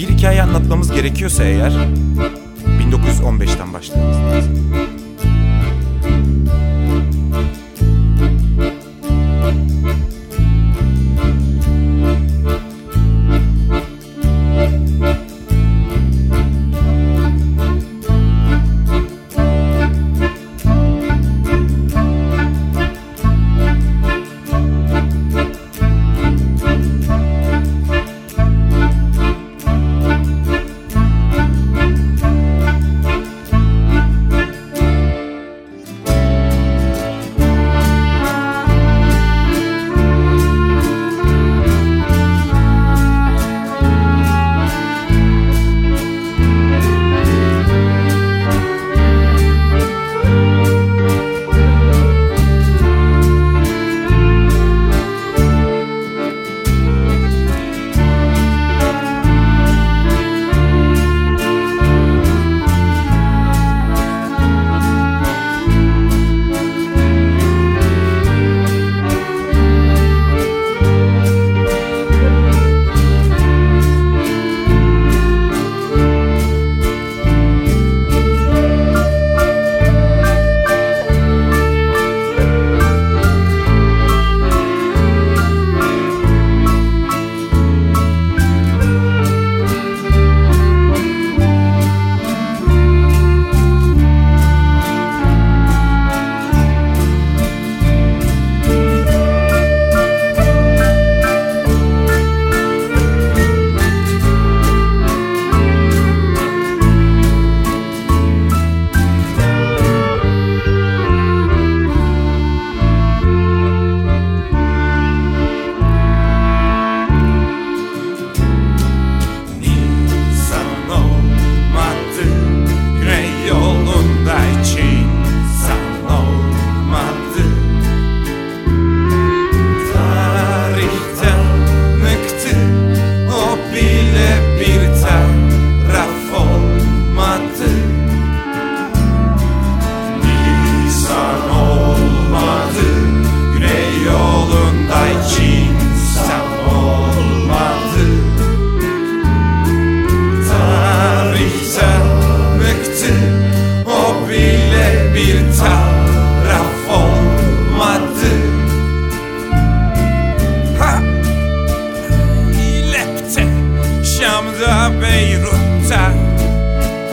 Bir hikaye anlatmamız gerekiyorsa eğer 1915'ten başlamamız lazım.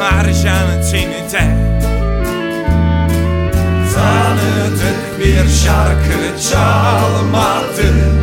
Arjantin'de Tanıdık bir şarkı çalmadı.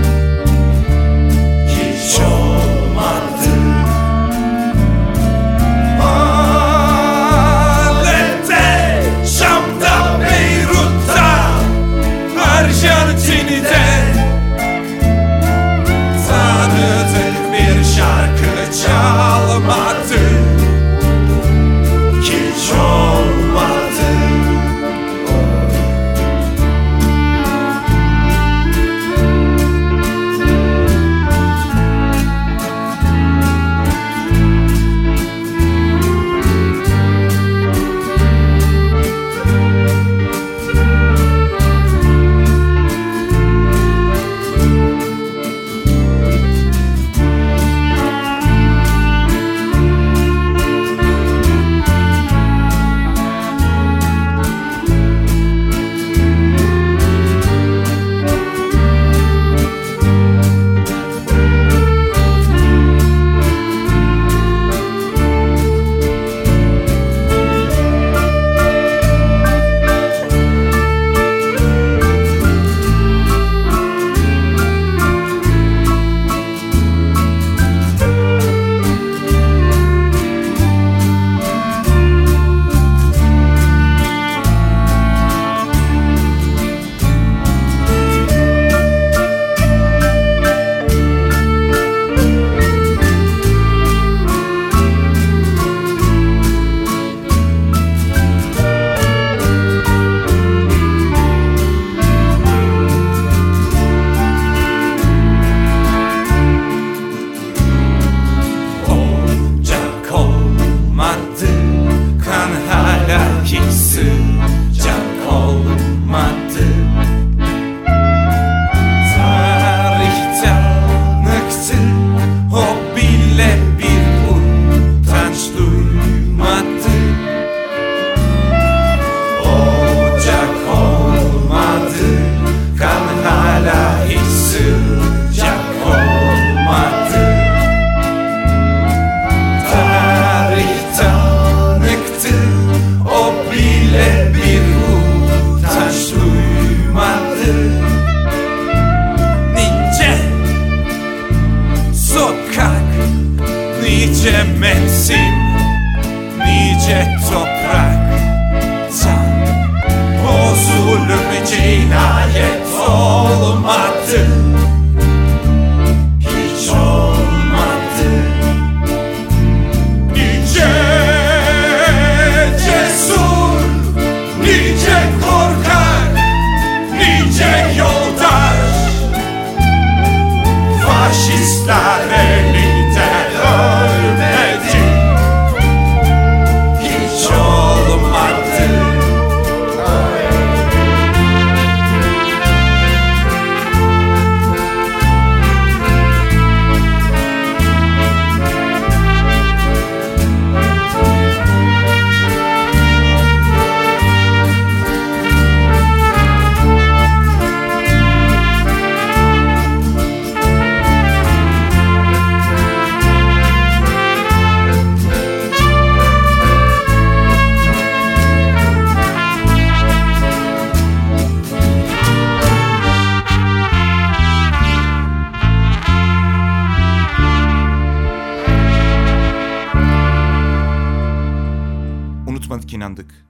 Unutmadık inandık.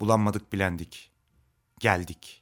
Bulanmadık bilendik. Geldik